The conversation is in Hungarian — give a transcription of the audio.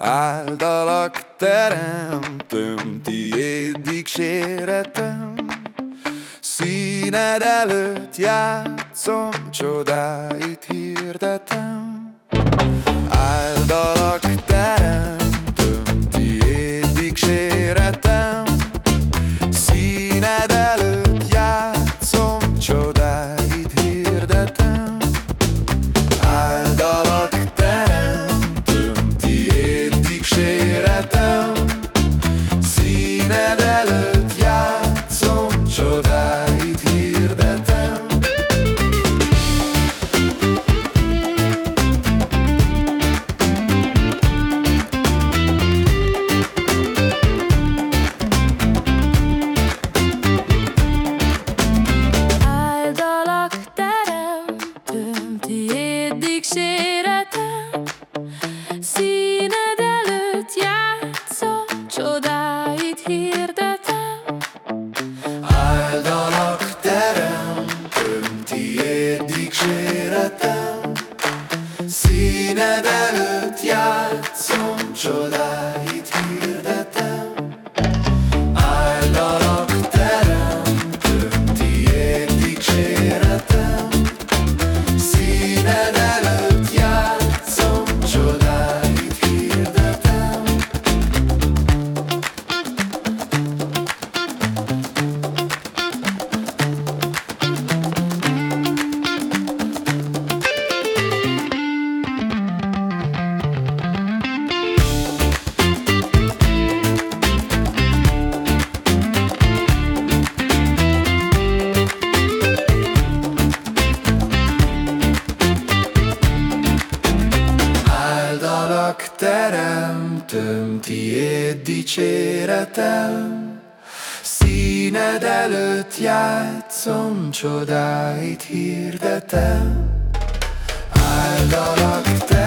Áldalak teremtőm, tiéd dicséretem Színed előtt játszom, csodáit hirdetem. világ teremtőm, tiéd dicséretem, Színed előtt játszom, csodáit hirdetem, áldalak te.